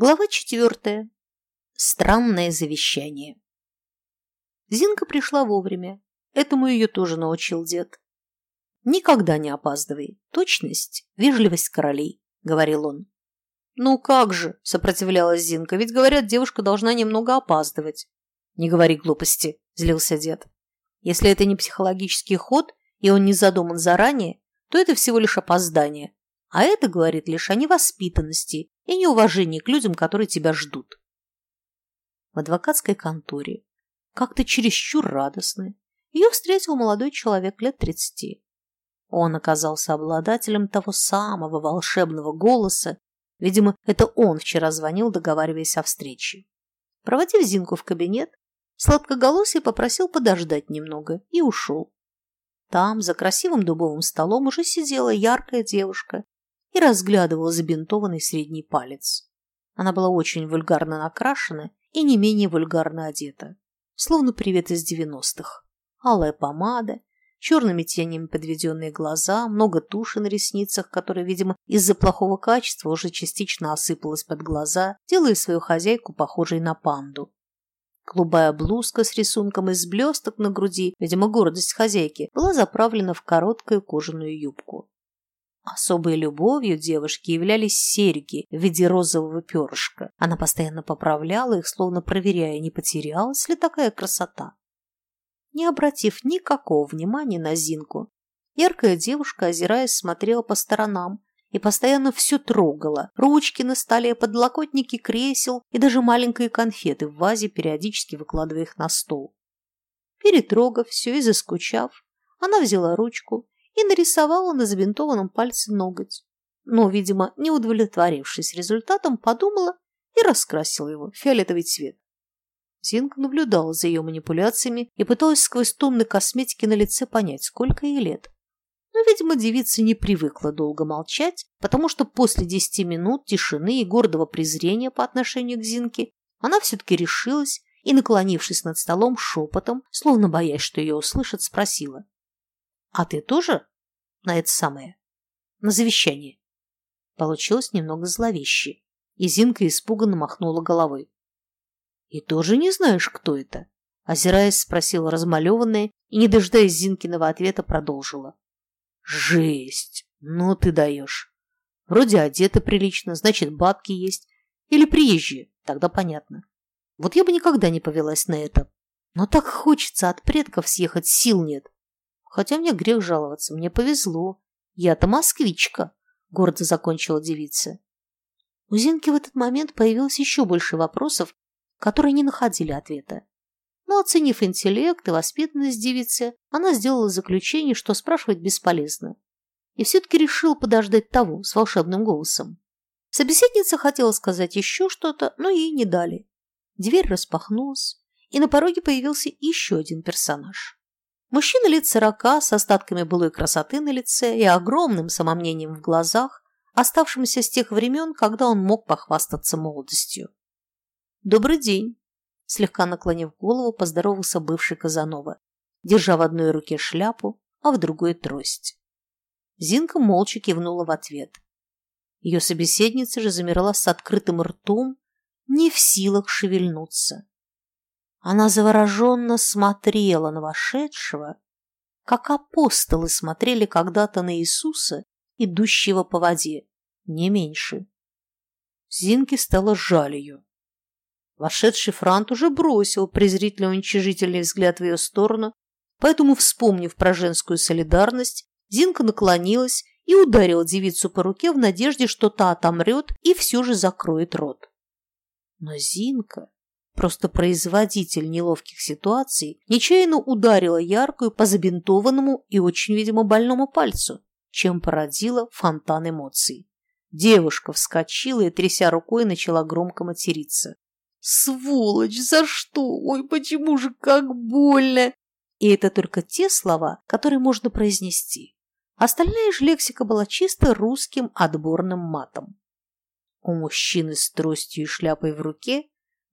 Глава четвертая. Странное завещание. Зинка пришла вовремя. Этому ее тоже научил дед. «Никогда не опаздывай. Точность – вежливость королей», – говорил он. «Ну как же», – сопротивлялась Зинка, – «ведь, говорят, девушка должна немного опаздывать». «Не говори глупости», – злился дед. «Если это не психологический ход, и он не задуман заранее, то это всего лишь опоздание. А это говорит лишь о невоспитанности и неуважение к людям, которые тебя ждут. В адвокатской конторе, как-то чересчур радостной, ее встретил молодой человек лет тридцати. Он оказался обладателем того самого волшебного голоса, видимо, это он вчера звонил, договариваясь о встрече. Проводив Зинку в кабинет, сладкоголосый попросил подождать немного и ушел. Там, за красивым дубовым столом, уже сидела яркая девушка и разглядывала забинтованный средний палец. Она была очень вульгарно накрашена и не менее вульгарно одета, словно привет из девяностых. Алая помада, черными тенями подведенные глаза, много туши на ресницах, которая, видимо, из-за плохого качества уже частично осыпалась под глаза, делая свою хозяйку похожей на панду. Голубая блузка с рисунком из блесток на груди, видимо, гордость хозяйки, была заправлена в короткую кожаную юбку. Особой любовью девушки являлись серьги в виде розового перышка. Она постоянно поправляла их, словно проверяя, не потерялась ли такая красота. Не обратив никакого внимания на Зинку, яркая девушка, озираясь, смотрела по сторонам и постоянно все трогала. Ручки на столе, подлокотники кресел и даже маленькие конфеты в вазе, периодически выкладывая их на стол. Перетрогав все и заскучав, она взяла ручку и нарисовала на забинтованном пальце ноготь. Но, видимо, не удовлетворившись результатом, подумала и раскрасила его в фиолетовый цвет. Зинка наблюдала за ее манипуляциями и пыталась сквозь тонны косметики на лице понять, сколько ей лет. Но, видимо, девица не привыкла долго молчать, потому что после десяти минут тишины и гордого презрения по отношению к Зинке она все-таки решилась и, наклонившись над столом шепотом, словно боясь, что ее услышат, спросила. «А ты тоже на это самое, на завещание. Получилось немного зловеще, и Зинка испуганно махнула головой. «И тоже не знаешь, кто это?» Озираясь, спросила размалеванная и, не дожидаясь Зинкиного ответа, продолжила. «Жесть! Ну ты даешь! Вроде одета прилично, значит, бабки есть. Или приезжие, тогда понятно. Вот я бы никогда не повелась на это. Но так хочется от предков съехать, сил нет. Хотя мне грех жаловаться, мне повезло. Я-то москвичка, гордо закончила девица. У Зинки в этот момент появилось еще больше вопросов, которые не находили ответа. Но, оценив интеллект и воспитанность девицы, она сделала заключение, что спрашивать бесполезно. И все-таки решил подождать того с волшебным голосом. Собеседница хотела сказать еще что-то, но ей не дали. Дверь распахнулась, и на пороге появился еще один персонаж. Мужчина лет сорока, с остатками былой красоты на лице и огромным самомнением в глазах, оставшимся с тех времен, когда он мог похвастаться молодостью. «Добрый день!» Слегка наклонив голову, поздоровался бывший Казанова, держа в одной руке шляпу, а в другой трость. Зинка молча кивнула в ответ. Ее собеседница же замерла с открытым ртом, не в силах шевельнуться. Она завороженно смотрела на вошедшего, как апостолы смотрели когда-то на Иисуса, идущего по воде, не меньше. Зинке стало жаль ее. Вошедший Франт уже бросил презрительно уничижительный взгляд в ее сторону, поэтому, вспомнив про женскую солидарность, Зинка наклонилась и ударила девицу по руке в надежде, что та отомрет и все же закроет рот. Но Зинка Просто производитель неловких ситуаций нечаянно ударила яркую по забинтованному и очень, видимо, больному пальцу, чем породила фонтан эмоций. Девушка вскочила и, тряся рукой, начала громко материться. «Сволочь! За что? Ой, почему же как больно!» И это только те слова, которые можно произнести. Остальная же лексика была чисто русским отборным матом. У мужчины с тростью и шляпой в руке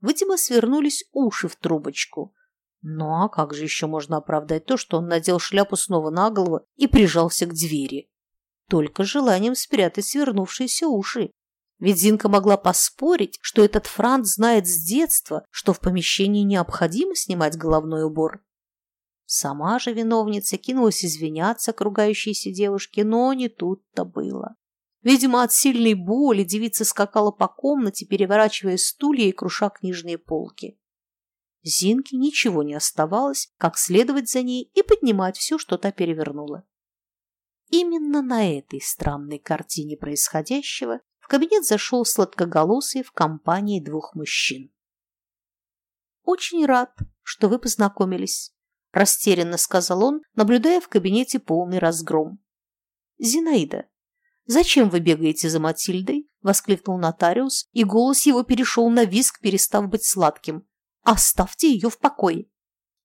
Видимо, свернулись уши в трубочку. Ну а как же еще можно оправдать то, что он надел шляпу снова на голову и прижался к двери? Только желанием спрятать свернувшиеся уши. Ведь Зинка могла поспорить, что этот Франц знает с детства, что в помещении необходимо снимать головной убор. Сама же виновница кинулась извиняться к ругающейся девушке, но не тут-то было. Видимо, от сильной боли девица скакала по комнате, переворачивая стулья и круша книжные полки. Зинке ничего не оставалось, как следовать за ней и поднимать все, что та перевернула. Именно на этой странной картине происходящего в кабинет зашел сладкоголосый в компании двух мужчин. «Очень рад, что вы познакомились», – растерянно сказал он, наблюдая в кабинете полный разгром. «Зинаида, зачем вы бегаете за Матильдой?» – воскликнул нотариус, и голос его перешел на виск, перестав быть сладким. «Оставьте ее в покое!»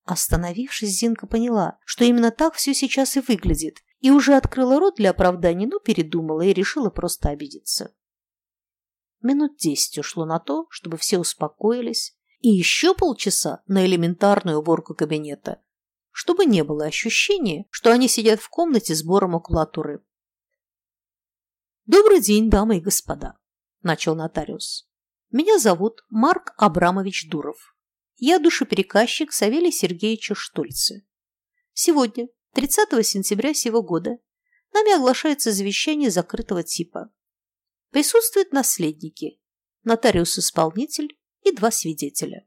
Остановившись, Зинка поняла, что именно так все сейчас и выглядит, и уже открыла рот для оправдания, но передумала и решила просто обидеться. Минут десять ушло на то, чтобы все успокоились, и еще полчаса на элементарную уборку кабинета, чтобы не было ощущения, что они сидят в комнате сбора макулатуры. «Добрый день, дамы и господа», – начал нотариус. «Меня зовут Марк Абрамович Дуров. Я душепереказчик Савелия Сергеевича Штольца. Сегодня, 30 сентября сего года, нами оглашается завещание закрытого типа. Присутствуют наследники, нотариус-исполнитель и два свидетеля.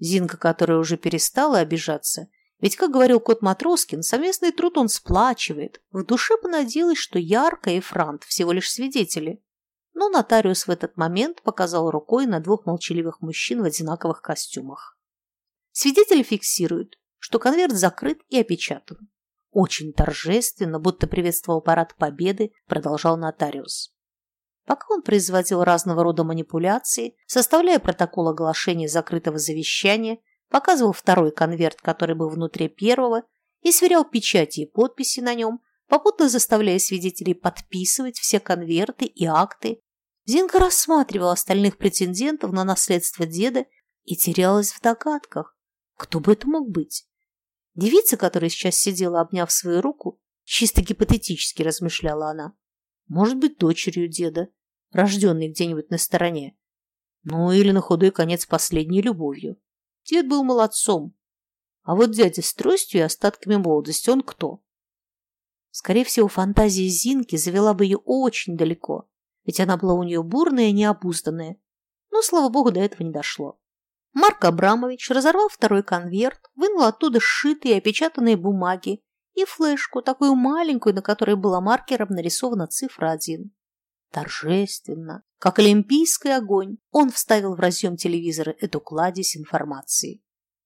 Зинка, которая уже перестала обижаться, ведь, как говорил кот Матроскин, совместный труд он сплачивает, в душе понадеялась, что Ярко и Франт всего лишь свидетели. Но нотариус в этот момент показал рукой на двух молчаливых мужчин в одинаковых костюмах. Свидетели фиксируют, что конверт закрыт и опечатан. Очень торжественно, будто приветствовал парад победы, продолжал нотариус. Пока он производил разного рода манипуляции, составляя протокол оглашения закрытого завещания, показывал второй конверт, который был внутри первого, и сверял печати и подписи на нем, попутно заставляя свидетелей подписывать все конверты и акты, Зинка рассматривала остальных претендентов на наследство деда и терялась в догадках, кто бы это мог быть. Девица, которая сейчас сидела, обняв свою руку, чисто гипотетически размышляла она, может быть дочерью деда, рожденный где-нибудь на стороне. Ну или на худой конец последней любовью. Дед был молодцом. А вот дядя с тростью и остатками молодости, он кто? Скорее всего, фантазия Зинки завела бы ее очень далеко, ведь она была у нее бурная и необузданная. Но, слава богу, до этого не дошло. Марк Абрамович разорвал второй конверт, вынул оттуда сшитые и опечатанные бумаги и флешку, такую маленькую, на которой была маркером нарисована цифра один. Торжественно, как олимпийский огонь, он вставил в разъем телевизора эту кладезь информации.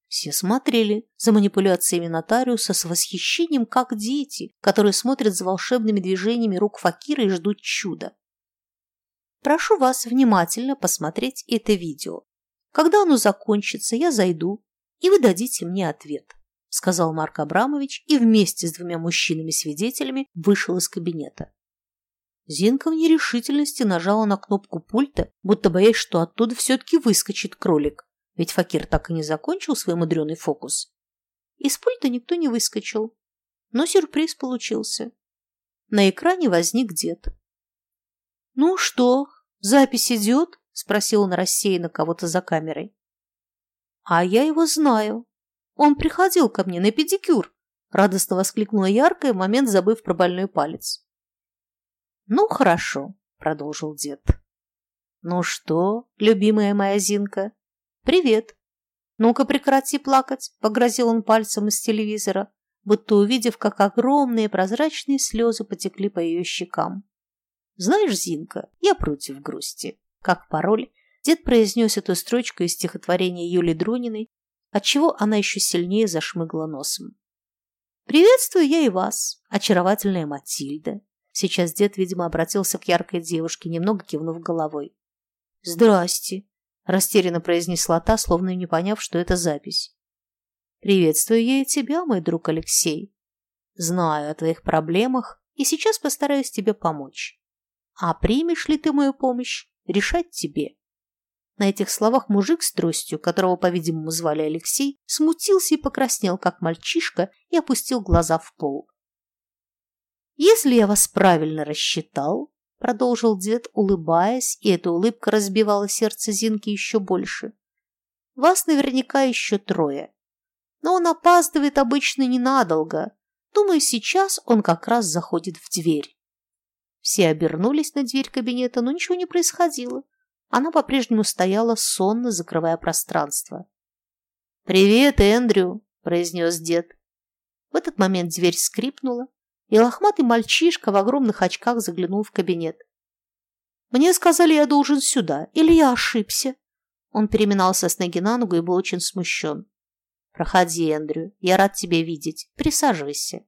Все смотрели за манипуляциями нотариуса с восхищением, как дети, которые смотрят за волшебными движениями рук факира и ждут чуда. Прошу вас внимательно посмотреть это видео. Когда оно закончится, я зайду, и вы дадите мне ответ, сказал Марк Абрамович и вместе с двумя мужчинами-свидетелями вышел из кабинета. Зинка в нерешительности нажала на кнопку пульта, будто боясь, что оттуда все-таки выскочит кролик, ведь Факир так и не закончил свой мудреный фокус. Из пульта никто не выскочил, но сюрприз получился. На экране возник дед. «Ну что, запись идет?» – спросил он рассеянно кого-то за камерой. «А я его знаю. Он приходил ко мне на педикюр», – радостно воскликнула яркая, момент забыв про больной палец. «Ну, хорошо», – продолжил дед. «Ну что, любимая моя Зинка? Привет. Ну-ка прекрати плакать», – погрозил он пальцем из телевизора, будто увидев, как огромные прозрачные слезы потекли по ее щекам. «Знаешь, Зинка, я против грусти». Как пароль, дед произнес эту строчку из стихотворения Юли Друниной, отчего она еще сильнее зашмыгла носом. «Приветствую я и вас, очаровательная Матильда», Сейчас дед, видимо, обратился к яркой девушке, немного кивнув головой. «Здрасте», – растерянно произнесла та, словно не поняв, что это запись. «Приветствую я и тебя, мой друг Алексей. Знаю о твоих проблемах и сейчас постараюсь тебе помочь. А примешь ли ты мою помощь, решать тебе». На этих словах мужик с тростью, которого, по-видимому, звали Алексей, смутился и покраснел, как мальчишка, и опустил глаза в пол. Если я вас правильно рассчитал, продолжил дед, улыбаясь, и эта улыбка разбивала сердце Зинки еще больше. Вас наверняка еще трое. Но он опаздывает обычно ненадолго. Думаю, сейчас он как раз заходит в дверь. Все обернулись на дверь кабинета, но ничего не происходило. Она по-прежнему стояла сонно, закрывая пространство. «Привет, Эндрю!» – произнес дед. В этот момент дверь скрипнула, и лохматый мальчишка в огромных очках заглянул в кабинет. «Мне сказали, я должен сюда, или я ошибся?» Он переминался с ноги на ногу и был очень смущен. «Проходи, Эндрю, я рад тебя видеть. Присаживайся».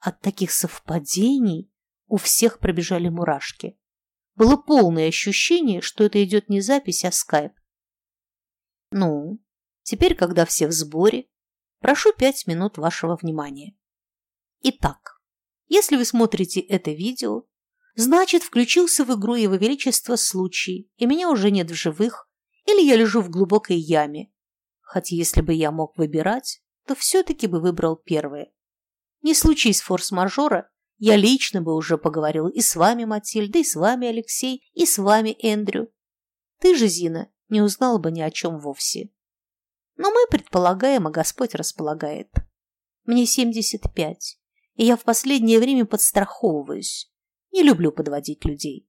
От таких совпадений у всех пробежали мурашки. Было полное ощущение, что это идет не запись, а скайп. «Ну, теперь, когда все в сборе, прошу пять минут вашего внимания. Итак, если вы смотрите это видео, значит, включился в игру Его Величества случай, и меня уже нет в живых, или я лежу в глубокой яме. Хотя если бы я мог выбирать, то все-таки бы выбрал первое. Не случись форс-мажора, я лично бы уже поговорил и с вами, Матильда, и с вами, Алексей, и с вами, Эндрю. Ты же, Зина, не узнала бы ни о чем вовсе. Но мы предполагаем, а Господь располагает. Мне 75 и я в последнее время подстраховываюсь. Не люблю подводить людей.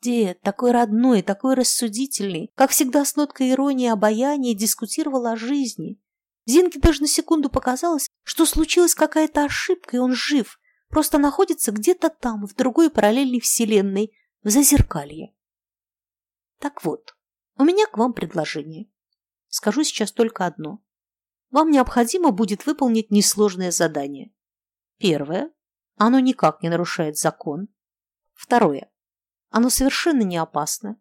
Дед, такой родной, такой рассудительный, как всегда с ноткой иронии и обаяния, дискутировал о жизни. Зинке даже на секунду показалось, что случилась какая-то ошибка, и он жив, просто находится где-то там, в другой параллельной вселенной, в зазеркалье. Так вот, у меня к вам предложение. Скажу сейчас только одно. Вам необходимо будет выполнить несложное задание. Первое. Оно никак не нарушает закон. Второе. Оно совершенно не опасно.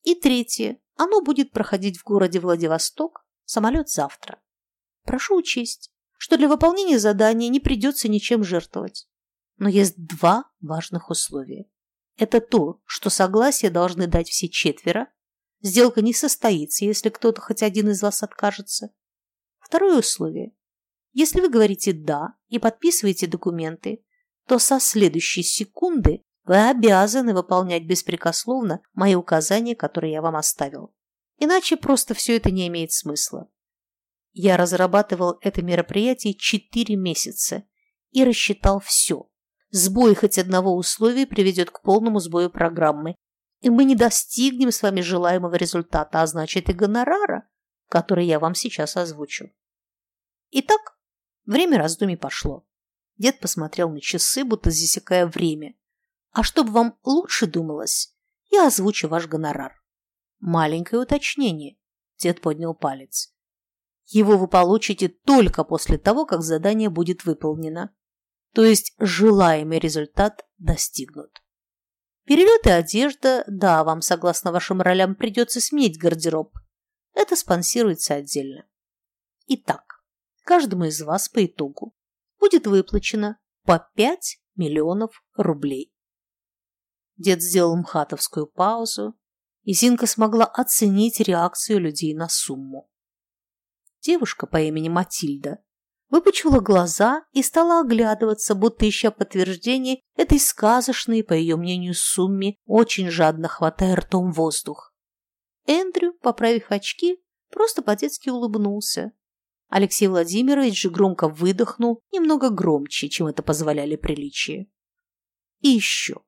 И третье. Оно будет проходить в городе Владивосток. Самолет завтра. Прошу учесть, что для выполнения задания не придется ничем жертвовать. Но есть два важных условия. Это то, что согласие должны дать все четверо. Сделка не состоится, если кто-то хоть один из вас откажется. Второе условие если вы говорите «да» и подписываете документы, то со следующей секунды вы обязаны выполнять беспрекословно мои указания, которые я вам оставил. Иначе просто все это не имеет смысла. Я разрабатывал это мероприятие 4 месяца и рассчитал все. Сбой хоть одного условия приведет к полному сбою программы, и мы не достигнем с вами желаемого результата, а значит и гонорара, который я вам сейчас озвучу. Итак, Время раздумий пошло. Дед посмотрел на часы, будто засекая время. А чтобы вам лучше думалось, я озвучу ваш гонорар. Маленькое уточнение. Дед поднял палец. Его вы получите только после того, как задание будет выполнено. То есть желаемый результат достигнут. Перелет и одежда, да, вам, согласно вашим ролям, придется сменить гардероб. Это спонсируется отдельно. Итак, каждому из вас по итогу будет выплачено по 5 миллионов рублей. Дед сделал мхатовскую паузу, и Зинка смогла оценить реакцию людей на сумму. Девушка по имени Матильда выпучила глаза и стала оглядываться, будто ища подтверждение этой сказочной, по ее мнению, сумме, очень жадно хватая ртом воздух. Эндрю, поправив очки, просто по-детски улыбнулся, Алексей Владимирович же громко выдохнул, немного громче, чем это позволяли приличия. И еще.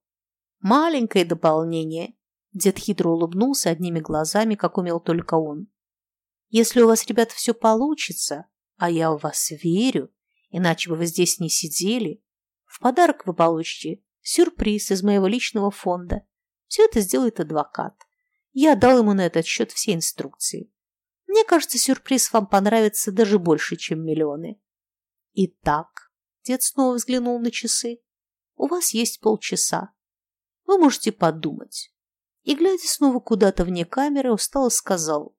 Маленькое дополнение. Дед хитро улыбнулся одними глазами, как умел только он. Если у вас, ребята, все получится, а я в вас верю, иначе бы вы здесь не сидели, в подарок вы получите сюрприз из моего личного фонда. Все это сделает адвокат. Я дал ему на этот счет все инструкции. Мне кажется, сюрприз вам понравится даже больше, чем миллионы. Итак, дед снова взглянул на часы. У вас есть полчаса. Вы можете подумать. И, глядя снова куда-то вне камеры, устало сказал.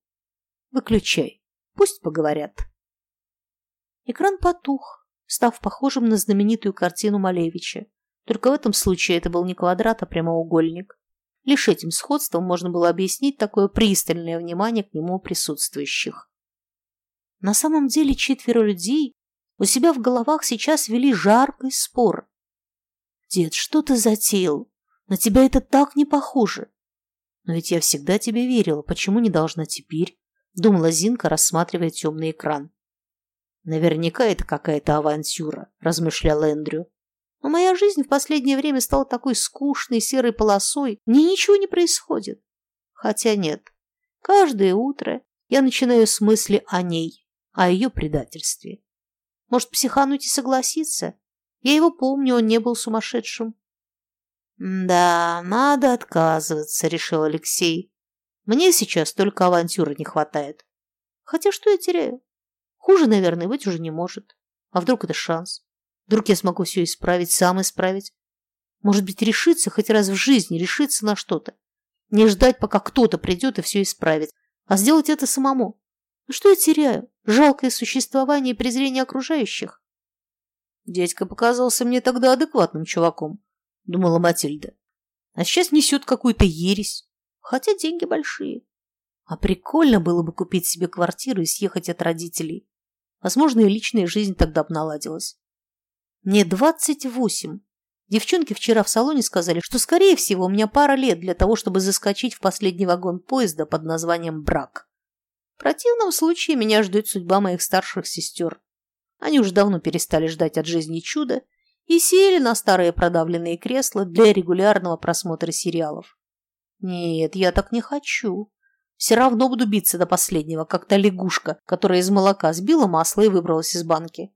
Выключай, пусть поговорят. Экран потух, став похожим на знаменитую картину Малевича. Только в этом случае это был не квадрат, а прямоугольник. Лишь этим сходством можно было объяснить такое пристальное внимание к нему присутствующих. На самом деле четверо людей у себя в головах сейчас вели жаркий спор. «Дед, что ты затеял? На тебя это так не похоже. Но ведь я всегда тебе верила. Почему не должна теперь? Думала Зинка, рассматривая темный экран. Наверняка это какая-то авантюра, размышлял Эндрю. Но моя жизнь в последнее время стала такой скучной серой полосой. Мне ничего не происходит. Хотя нет. Каждое утро я начинаю с мысли о ней, о ее предательстве. Может, психануть и согласиться? Я его помню, он не был сумасшедшим. «Да, надо отказываться», — решил Алексей. «Мне сейчас только авантюры не хватает. Хотя что я теряю? Хуже, наверное, быть уже не может. А вдруг это шанс? Вдруг я смогу все исправить, сам исправить? Может быть, решиться хоть раз в жизни, решиться на что-то. Не ждать, пока кто-то придет и все исправит, а сделать это самому. Ну что я теряю? Жалкое существование и презрение окружающих. Дядька показался мне тогда адекватным чуваком думала Матильда. А сейчас несет какую-то ересь. Хотя деньги большие. А прикольно было бы купить себе квартиру и съехать от родителей. Возможно, и личная жизнь тогда бы наладилась. Мне двадцать восемь. Девчонки вчера в салоне сказали, что, скорее всего, у меня пара лет для того, чтобы заскочить в последний вагон поезда под названием «Брак». В противном случае меня ждет судьба моих старших сестер. Они уже давно перестали ждать от жизни чуда и сели на старые продавленные кресла для регулярного просмотра сериалов. Нет, я так не хочу. Все равно буду биться до последнего, как та лягушка, которая из молока сбила масло и выбралась из банки.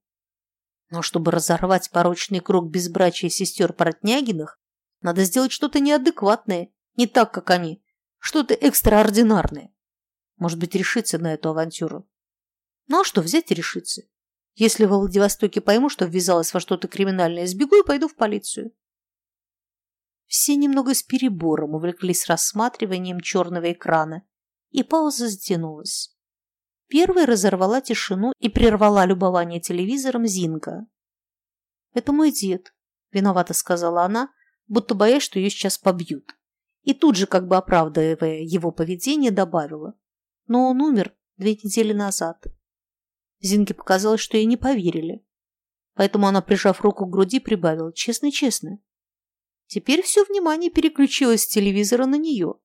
Но чтобы разорвать порочный круг безбрачия сестер Портнягиных, надо сделать что-то неадекватное, не так, как они, что-то экстраординарное. Может быть, решиться на эту авантюру. Ну а что, взять и решиться? Если во Владивостоке пойму, что ввязалась во что-то криминальное, сбегу и пойду в полицию. Все немного с перебором увлеклись рассматриванием черного экрана, и пауза затянулась. Первой разорвала тишину и прервала любование телевизором Зинка. «Это мой дед», — виновато сказала она, будто боясь, что ее сейчас побьют. И тут же, как бы оправдывая его поведение, добавила. «Но он умер две недели назад». Зинке показалось, что ей не поверили. Поэтому она, прижав руку к груди, прибавила «честно-честно». Теперь все внимание переключилось с телевизора на нее.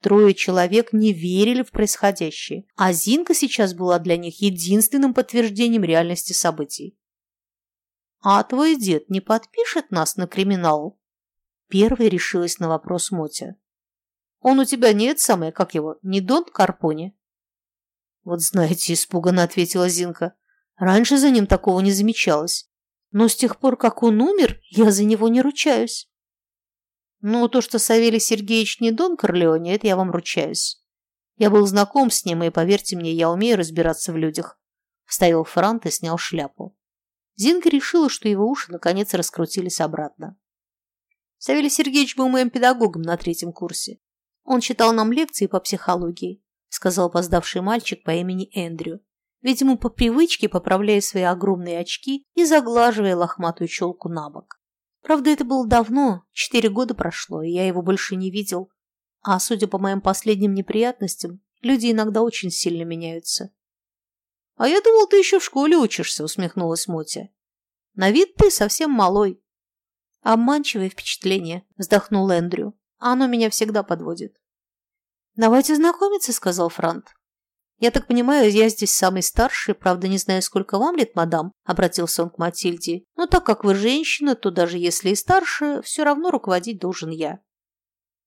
Трое человек не верили в происходящее, а Зинка сейчас была для них единственным подтверждением реальности событий. «А твой дед не подпишет нас на криминал?» Первой решилась на вопрос Мотя. «Он у тебя нет, самое, как его, не Дон Карпоне?» Вот знаете, испуганно ответила Зинка. Раньше за ним такого не замечалось. Но с тех пор, как он умер, я за него не ручаюсь. Ну, то, что Савелий Сергеевич не Дон Корлеоне, это я вам ручаюсь. Я был знаком с ним, и, поверьте мне, я умею разбираться в людях. Вставил франт и снял шляпу. Зинка решила, что его уши наконец раскрутились обратно. Савелий Сергеевич был моим педагогом на третьем курсе. Он читал нам лекции по психологии сказал опоздавший мальчик по имени Эндрю, видимо, по привычке поправляя свои огромные очки и заглаживая лохматую челку на бок. Правда, это было давно, четыре года прошло, и я его больше не видел. А судя по моим последним неприятностям, люди иногда очень сильно меняются. «А я думал, ты еще в школе учишься», — усмехнулась Мотя. «На вид ты совсем малой». «Обманчивое впечатление», — вздохнул Эндрю. «А оно меня всегда подводит». «Давайте знакомиться», — сказал Франт. «Я так понимаю, я здесь самый старший, правда, не знаю, сколько вам лет, мадам», — обратился он к Матильде. «Но так как вы женщина, то даже если и старше, все равно руководить должен я».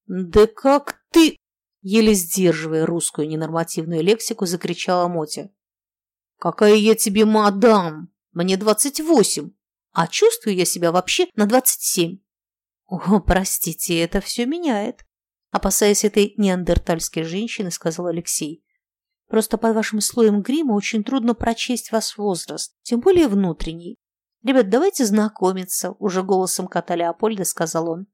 «Да как ты...» — еле сдерживая русскую ненормативную лексику, закричала Мотя. «Какая я тебе мадам! Мне двадцать восемь, а чувствую я себя вообще на двадцать семь». «О, простите, это все меняет», Опасаясь этой неандертальской женщины, сказал Алексей. Просто под вашим слоем грима очень трудно прочесть ваш возраст, тем более внутренний. Ребят, давайте знакомиться, уже голосом кота Леопольда сказал он.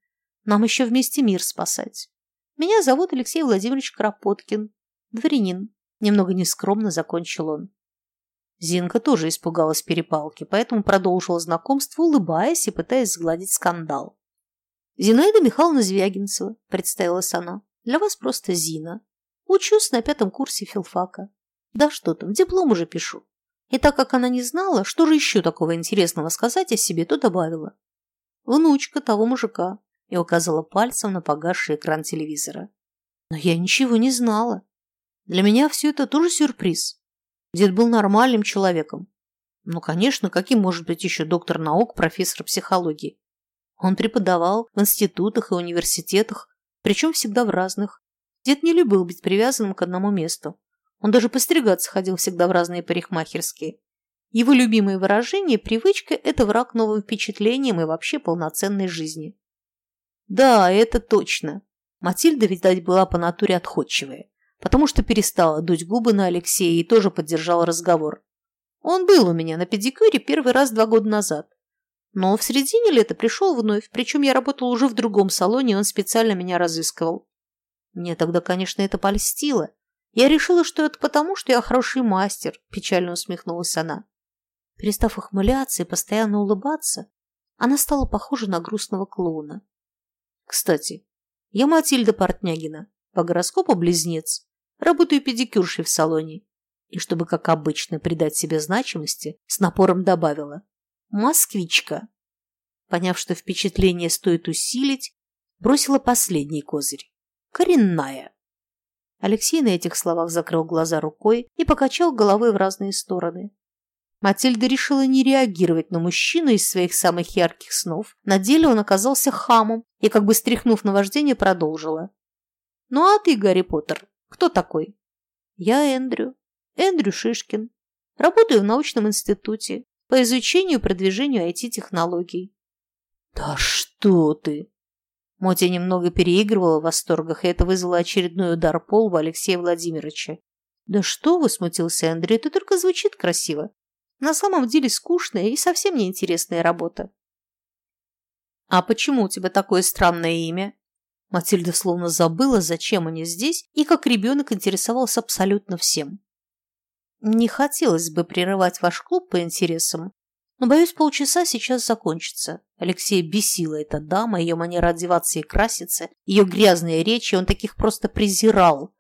Нам еще вместе мир спасать. Меня зовут Алексей Владимирович Кропоткин, дворянин. Немного нескромно закончил он. Зинка тоже испугалась перепалки, поэтому продолжила знакомство, улыбаясь и пытаясь сгладить скандал. «Зинаида Михайловна Звягинцева», – представилась она. «Для вас просто Зина. Учусь на пятом курсе филфака. Да что там, диплом уже пишу». И так как она не знала, что же еще такого интересного сказать о себе, то добавила. «Внучка того мужика, и указала пальцем на погасший экран телевизора. Но я ничего не знала. Для меня все это тоже сюрприз. Дед был нормальным человеком. Ну, конечно, каким может быть еще доктор наук, профессор психологии? Он преподавал в институтах и университетах, причем всегда в разных. Дед не любил быть привязанным к одному месту. Он даже постригаться ходил всегда в разные парикмахерские. Его любимое выражение «привычка» – это враг новым впечатлениям и вообще полноценной жизни. Да, это точно. Матильда, видать, была по натуре отходчивая, потому что перестала дуть губы на Алексея и тоже поддержала разговор. Он был у меня на педикюре первый раз два года назад. Но в середине лета пришел вновь, причем я работала уже в другом салоне, и он специально меня разыскивал. Мне тогда, конечно, это польстило. Я решила, что это потому, что я хороший мастер, печально усмехнулась она. Перестав ухмыляться и постоянно улыбаться, она стала похожа на грустного клоуна. Кстати, я Матильда Портнягина, по гороскопу близнец, работаю педикюршей в салоне. И чтобы, как обычно, придать себе значимости, с напором добавила «Москвичка». Поняв, что впечатление стоит усилить, бросила последний козырь коренная. Алексей на этих словах закрыл глаза рукой и покачал головой в разные стороны. Матильда решила не реагировать на мужчину из своих самых ярких снов. На деле он оказался хамом и, как бы стряхнув на вождение, продолжила. «Ну а ты, Гарри Поттер, кто такой?» «Я Эндрю. Эндрю Шишкин. Работаю в научном институте по изучению и продвижению IT-технологий». «Да что ты!» Мотя немного переигрывала в восторгах, и это вызвало очередной удар по лбу Алексея Владимировича. «Да что вы!» – смутился Андрей. «Это только звучит красиво. На самом деле скучная и совсем неинтересная работа». «А почему у тебя такое странное имя?» Матильда словно забыла, зачем они здесь, и как ребенок интересовался абсолютно всем. «Не хотелось бы прерывать ваш клуб по интересам, но, боюсь, полчаса сейчас закончится. Алексея бесила эта дама, ее манера одеваться и краситься, ее грязные речи, он таких просто презирал.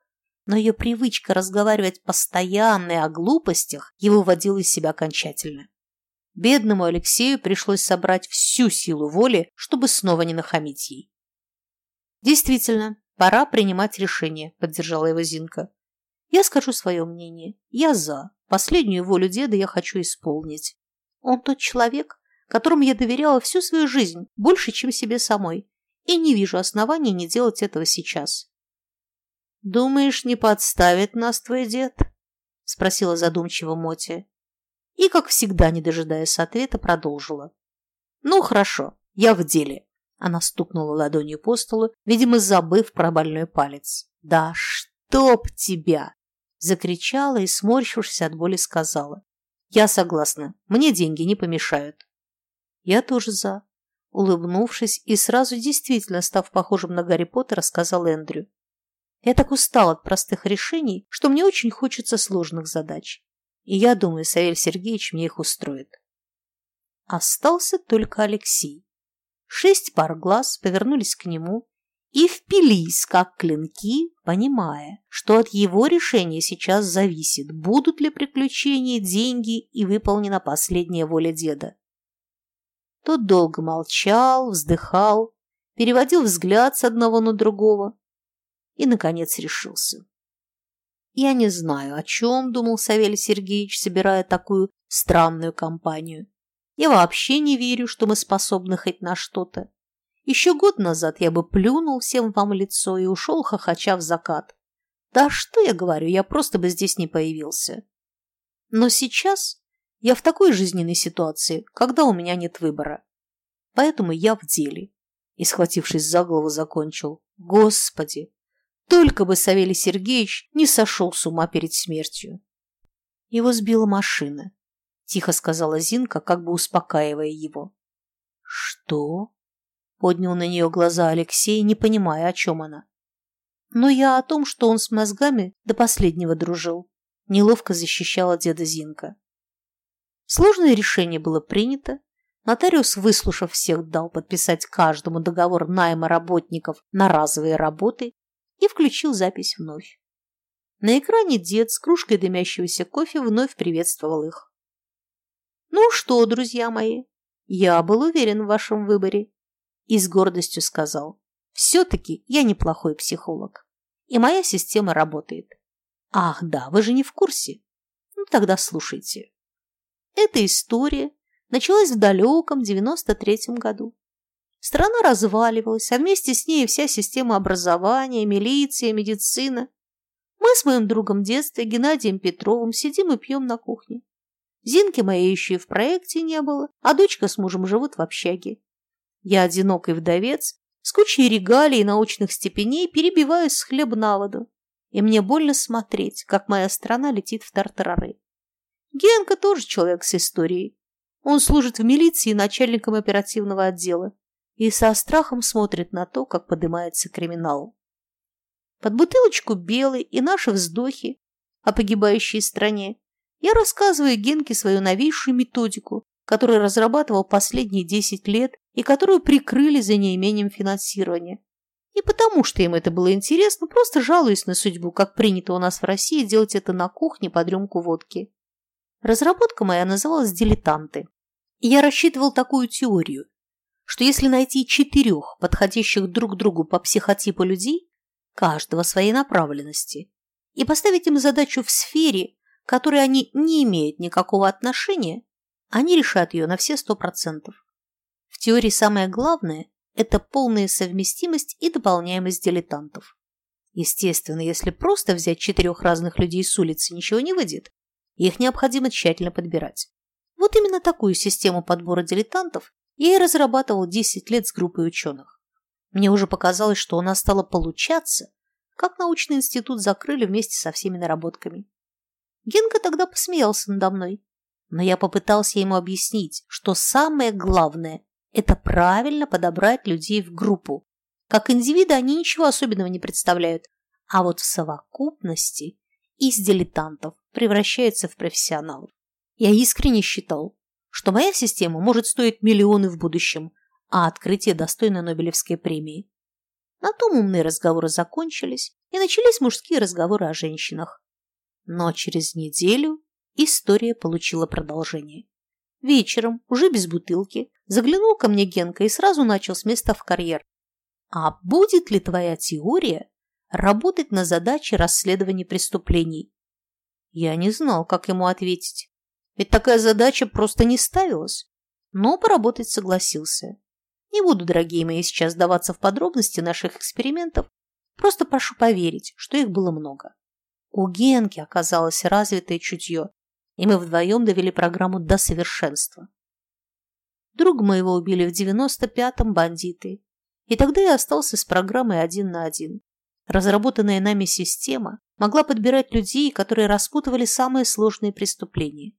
Но ее привычка разговаривать постоянно и о глупостях его вводила из себя окончательно. Бедному Алексею пришлось собрать всю силу воли, чтобы снова не нахамить ей. «Действительно, пора принимать решение», – поддержала его Зинка. «Я скажу свое мнение. Я за. Последнюю волю деда я хочу исполнить. Он тот человек, которому я доверяла всю свою жизнь, больше, чем себе самой, и не вижу оснований не делать этого сейчас. «Думаешь, не подставит нас твой дед?» – спросила задумчиво Моти. И, как всегда, не дожидаясь ответа, продолжила. «Ну, хорошо, я в деле». Она стукнула ладонью по столу, видимо, забыв про больной палец. «Да чтоб тебя!» Закричала и, сморщившись от боли, сказала. Я согласна. Мне деньги не помешают. Я тоже за. Улыбнувшись и сразу действительно став похожим на Гарри Поттера, сказал Эндрю. Я так устал от простых решений, что мне очень хочется сложных задач. И я думаю, Савель Сергеевич мне их устроит. Остался только Алексей. Шесть пар глаз повернулись к нему, и впились, как клинки, понимая, что от его решения сейчас зависит, будут ли приключения, деньги и выполнена последняя воля деда. Тот долго молчал, вздыхал, переводил взгляд с одного на другого и, наконец, решился. Я не знаю, о чем думал Савелий Сергеевич, собирая такую странную компанию. Я вообще не верю, что мы способны хоть на что-то. Еще год назад я бы плюнул всем вам лицо и ушел, хохоча в закат. Да что я говорю, я просто бы здесь не появился. Но сейчас я в такой жизненной ситуации, когда у меня нет выбора. Поэтому я в деле. И, схватившись за голову, закончил. Господи! Только бы Савелий Сергеевич не сошел с ума перед смертью. Его сбила машина, тихо сказала Зинка, как бы успокаивая его. Что? Поднял на нее глаза Алексей, не понимая, о чем она. Но я о том, что он с мозгами до последнего дружил. Неловко защищала деда Зинка. Сложное решение было принято. Нотариус, выслушав всех, дал подписать каждому договор найма работников на разовые работы и включил запись вновь. На экране дед с кружкой дымящегося кофе вновь приветствовал их. «Ну что, друзья мои, я был уверен в вашем выборе и с гордостью сказал, все-таки я неплохой психолог, и моя система работает. Ах, да, вы же не в курсе? Ну, тогда слушайте. Эта история началась в далеком 93-м году. Страна разваливалась, а вместе с ней вся система образования, милиция, медицина. Мы с моим другом детства, Геннадием Петровым, сидим и пьем на кухне. Зинки моей еще и в проекте не было, а дочка с мужем живут в общаге. Я одинокий вдовец, с кучей регалий и научных степеней перебиваюсь с хлеба на воду. И мне больно смотреть, как моя страна летит в тартарары. Генка тоже человек с историей. Он служит в милиции начальником оперативного отдела и со страхом смотрит на то, как поднимается криминал. Под бутылочку белой и наши вздохи о погибающей стране я рассказываю Генке свою новейшую методику, которую разрабатывал последние 10 лет и которую прикрыли за неимением финансирования. Не потому, что им это было интересно, просто жалуясь на судьбу, как принято у нас в России делать это на кухне под рюмку водки. Разработка моя называлась «Дилетанты». И я рассчитывал такую теорию, что если найти четырех подходящих друг другу по психотипу людей, каждого своей направленности, и поставить им задачу в сфере, которой они не имеют никакого отношения, они решат ее на все сто процентов. В теории самое главное – это полная совместимость и дополняемость дилетантов. Естественно, если просто взять четырех разных людей с улицы, ничего не выйдет. Их необходимо тщательно подбирать. Вот именно такую систему подбора дилетантов я и разрабатывал 10 лет с группой ученых. Мне уже показалось, что у нас стало получаться, как научный институт закрыли вместе со всеми наработками. Генка тогда посмеялся надо мной, но я попытался ему объяснить, что самое главное – это правильно подобрать людей в группу. Как индивиды они ничего особенного не представляют, а вот в совокупности из дилетантов превращается в профессионалов. Я искренне считал, что моя система может стоить миллионы в будущем, а открытие достойно Нобелевской премии. На том умные разговоры закончились, и начались мужские разговоры о женщинах. Но через неделю история получила продолжение. Вечером, уже без бутылки, заглянул ко мне Генка и сразу начал с места в карьер. А будет ли твоя теория работать на задаче расследования преступлений? Я не знал, как ему ответить. Ведь такая задача просто не ставилась. Но поработать согласился. Не буду, дорогие мои, сейчас сдаваться в подробности наших экспериментов. Просто прошу поверить, что их было много. У Генки оказалось развитое чутье, и мы вдвоем довели программу до совершенства. Друга моего убили в 95-м бандиты, и тогда я остался с программой один на один. Разработанная нами система могла подбирать людей, которые распутывали самые сложные преступления.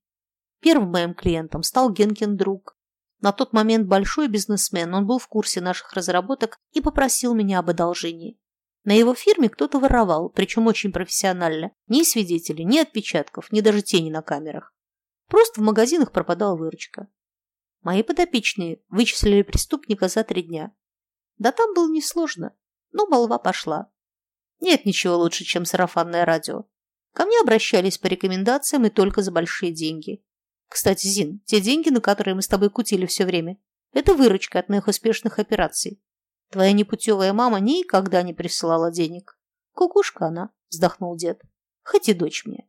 Первым моим клиентом стал Генкин друг. На тот момент большой бизнесмен, он был в курсе наших разработок и попросил меня об одолжении. На его фирме кто-то воровал, причем очень профессионально. Ни свидетелей, ни отпечатков, ни даже тени на камерах. Просто в магазинах пропадала выручка. Мои подопечные вычислили преступника за три дня. Да там было несложно, но молва пошла. Нет ничего лучше, чем сарафанное радио. Ко мне обращались по рекомендациям и только за большие деньги. Кстати, Зин, те деньги, на которые мы с тобой кутили все время, это выручка от моих успешных операций. Твоя непутевая мама никогда не присылала денег. Кукушка она, вздохнул дед. Хоть и дочь мне.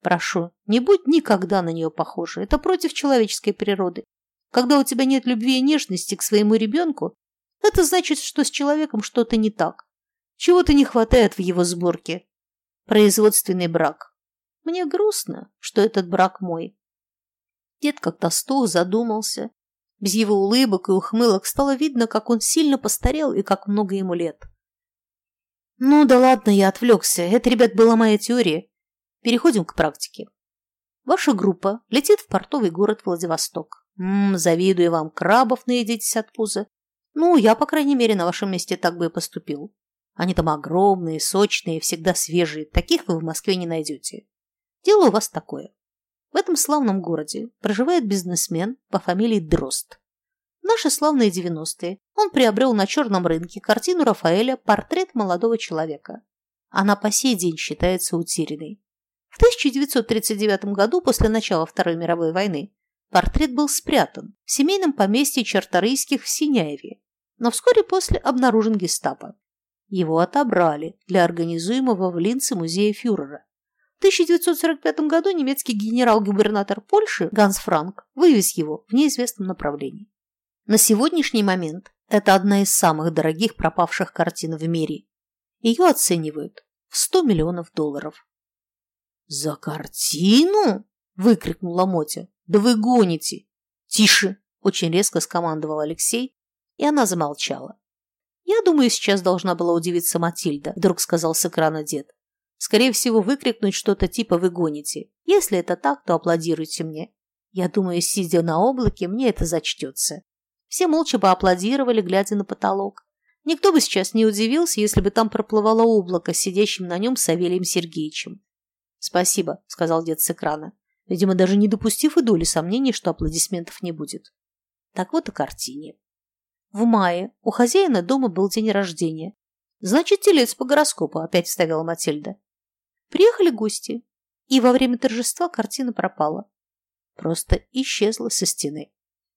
Прошу, не будь никогда на нее похожа. Это против человеческой природы. Когда у тебя нет любви и нежности к своему ребенку, это значит, что с человеком что-то не так. Чего-то не хватает в его сборке. Производственный брак. Мне грустно, что этот брак мой. Дед как-то стул задумался. Без его улыбок и ухмылок стало видно, как он сильно постарел и как много ему лет. Ну да ладно, я отвлекся. Это, ребят, была моя теория. Переходим к практике. Ваша группа летит в портовый город Владивосток. Ммм, завидую вам, крабов наедитесь от пуза. Ну, я, по крайней мере, на вашем месте так бы и поступил. Они там огромные, сочные, всегда свежие. Таких вы в Москве не найдете. Дело у вас такое. В этом славном городе проживает бизнесмен по фамилии Дрозд. В наши славные 90-е он приобрел на черном рынке картину Рафаэля «Портрет молодого человека». Она по сей день считается утерянной. В 1939 году, после начала Второй мировой войны, портрет был спрятан в семейном поместье Черторийских в Синяеве, но вскоре после обнаружен гестапо. Его отобрали для организуемого в Линце музея фюрера. В 1945 году немецкий генерал-губернатор Польши Ганс Франк вывез его в неизвестном направлении. На сегодняшний момент это одна из самых дорогих пропавших картин в мире. Ее оценивают в 100 миллионов долларов. «За картину?» – выкрикнула Мотя. «Да вы гоните!» «Тише!» – очень резко скомандовал Алексей, и она замолчала. «Я думаю, сейчас должна была удивиться Матильда», – вдруг сказал с экрана дед. «Скорее всего, выкрикнуть что-то типа «вы гоните». Если это так, то аплодируйте мне. Я думаю, сидя на облаке, мне это зачтется». Все молча поаплодировали, глядя на потолок. Никто бы сейчас не удивился, если бы там проплывало облако сидящим на нем Савелием Сергеевичем. «Спасибо», – сказал дед с экрана, видимо, даже не допустив и доли сомнений, что аплодисментов не будет. Так вот о картине. В мае у хозяина дома был день рождения. Значит, телец по гороскопу, опять вставила Матильда. Приехали гости, и во время торжества картина пропала. Просто исчезла со стены.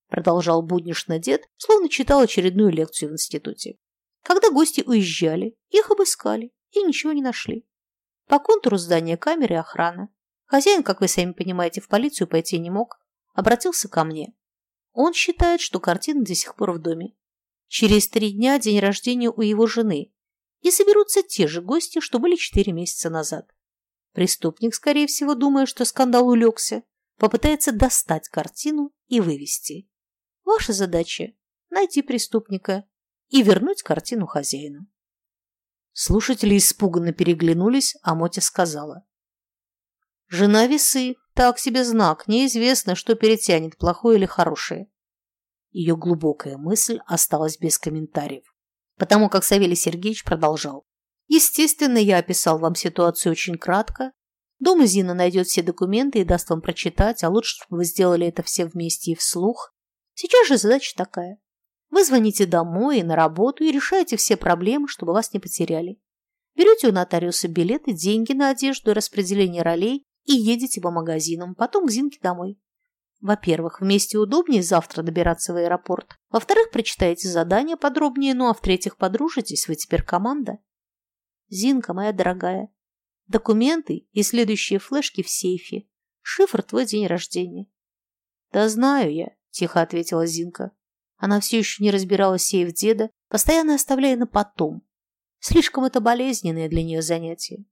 Продолжал буднично дед, словно читал очередную лекцию в институте. Когда гости уезжали, их обыскали и ничего не нашли. По контуру здания камеры охрана. Хозяин, как вы сами понимаете, в полицию пойти не мог. Обратился ко мне. Он считает, что картина до сих пор в доме. Через три дня день рождения у его жены, и соберутся те же гости, что были четыре месяца назад. Преступник, скорее всего, думая, что скандал улегся, попытается достать картину и вывести. Ваша задача – найти преступника и вернуть картину хозяину. Слушатели испуганно переглянулись, а Мотя сказала. «Жена весы, так себе знак, неизвестно, что перетянет, плохое или хорошее. Ее глубокая мысль осталась без комментариев, потому как Савелий Сергеевич продолжал. Естественно, я описал вам ситуацию очень кратко. Дома Зина найдет все документы и даст вам прочитать, а лучше, чтобы вы сделали это все вместе и вслух. Сейчас же задача такая. Вы звоните домой и на работу и решаете все проблемы, чтобы вас не потеряли. Берете у нотариуса билеты, деньги на одежду и распределение ролей и едете по магазинам, потом к Зинке домой. Во-первых, вместе удобнее завтра добираться в аэропорт. Во-вторых, прочитаете задание подробнее. Ну а в-третьих, подружитесь, вы теперь команда. Зинка, моя дорогая, документы и следующие флешки в сейфе. Шифр твой день рождения. Да знаю я, тихо ответила Зинка. Она все еще не разбирала сейф деда, постоянно оставляя на потом. Слишком это болезненное для нее занятие.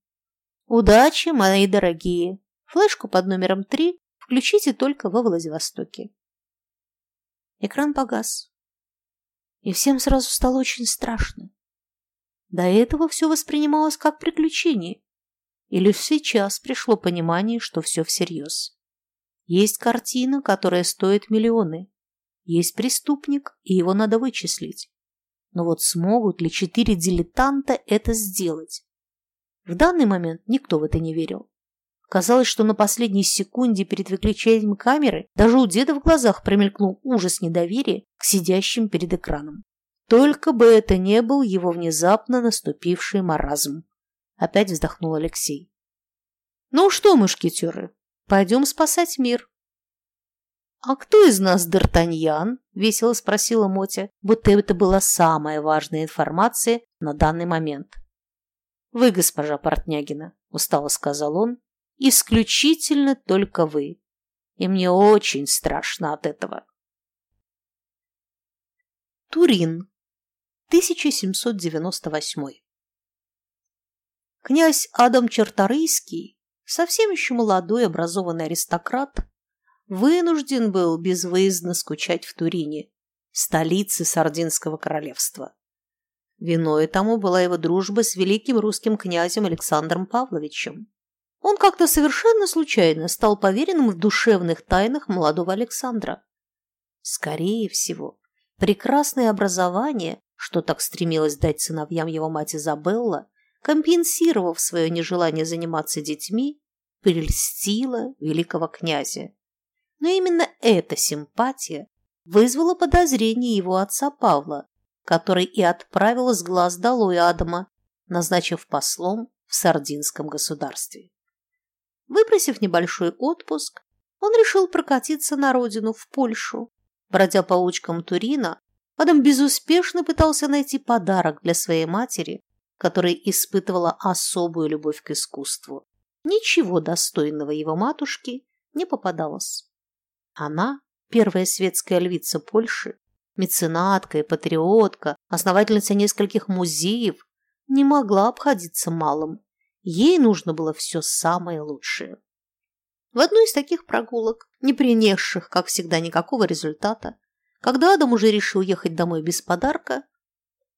Удачи, мои дорогие. Флешку под номером три Включите только во Владивостоке. Экран погас. И всем сразу стало очень страшно. До этого все воспринималось как приключение. И лишь сейчас пришло понимание, что все всерьез. Есть картина, которая стоит миллионы. Есть преступник, и его надо вычислить. Но вот смогут ли четыре дилетанта это сделать? В данный момент никто в это не верил. Казалось, что на последней секунде перед выключением камеры даже у деда в глазах промелькнул ужас недоверия к сидящим перед экраном. Только бы это не был его внезапно наступивший маразм. Опять вздохнул Алексей. Ну что, мушкетеры, пойдем спасать мир. «А кто из нас Д'Артаньян?» – весело спросила Мотя, будто это была самая важная информация на данный момент. «Вы, госпожа Портнягина», – устало сказал он исключительно только вы. И мне очень страшно от этого. Турин, 1798. Князь Адам Черторийский, совсем еще молодой образованный аристократ, вынужден был безвыездно скучать в Турине, столице Сардинского королевства. Виной тому была его дружба с великим русским князем Александром Павловичем. Он как-то совершенно случайно стал поверенным в душевных тайнах молодого Александра. Скорее всего, прекрасное образование, что так стремилось дать сыновьям его мать Изабелла, компенсировав свое нежелание заниматься детьми, прельстило великого князя. Но именно эта симпатия вызвала подозрение его отца Павла, который и отправил с глаз долой Адама, назначив послом в Сардинском государстве. Выпросив небольшой отпуск, он решил прокатиться на родину, в Польшу. Бродя по улочкам Турина, Адам безуспешно пытался найти подарок для своей матери, которая испытывала особую любовь к искусству. Ничего достойного его матушки не попадалось. Она, первая светская львица Польши, меценатка и патриотка, основательница нескольких музеев, не могла обходиться малым. Ей нужно было все самое лучшее. В одну из таких прогулок, не принесших, как всегда, никакого результата, когда Адам уже решил ехать домой без подарка,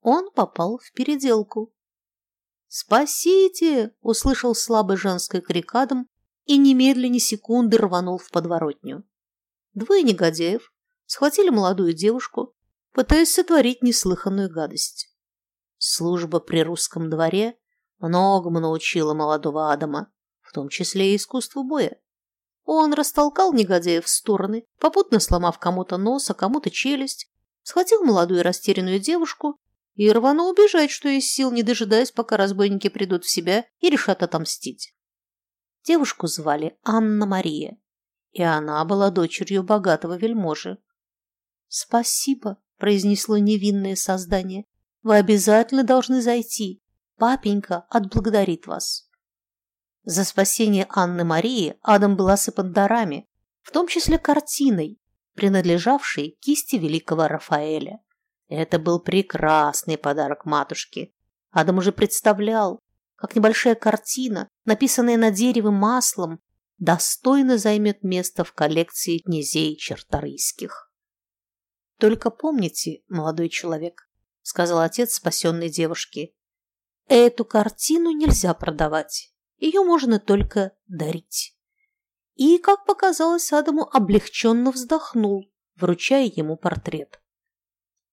он попал в переделку. «Спасите!» – услышал слабый женский крик Адам и немедленно секунды рванул в подворотню. Двое негодяев схватили молодую девушку, пытаясь сотворить неслыханную гадость. Служба при русском дворе многому научила молодого Адама, в том числе и искусству боя. Он растолкал негодяев в стороны, попутно сломав кому-то нос, а кому-то челюсть, схватил молодую растерянную девушку и рванул убежать, что из сил, не дожидаясь, пока разбойники придут в себя и решат отомстить. Девушку звали Анна-Мария, и она была дочерью богатого вельможи. «Спасибо», — произнесло невинное создание. «Вы обязательно должны зайти. Папенька отблагодарит вас». За спасение Анны Марии Адам был осыпан дарами, в том числе картиной, принадлежавшей кисти великого Рафаэля. Это был прекрасный подарок матушке. Адам уже представлял, как небольшая картина, написанная на дереве маслом, достойно займет место в коллекции князей черторийских. «Только помните, молодой человек», — сказал отец спасенной девушки, — «эту картину нельзя продавать ее можно только дарить. И, как показалось Адаму, облегченно вздохнул, вручая ему портрет.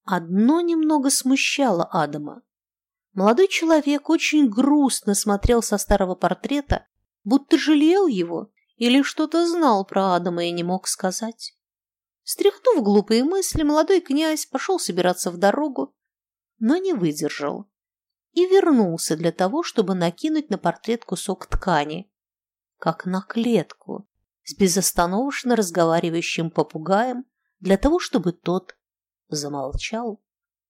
Одно немного смущало Адама. Молодой человек очень грустно смотрел со старого портрета, будто жалел его или что-то знал про Адама и не мог сказать. Стряхнув глупые мысли, молодой князь пошел собираться в дорогу, но не выдержал и вернулся для того, чтобы накинуть на портрет кусок ткани, как на клетку, с безостановочно разговаривающим попугаем, для того, чтобы тот замолчал.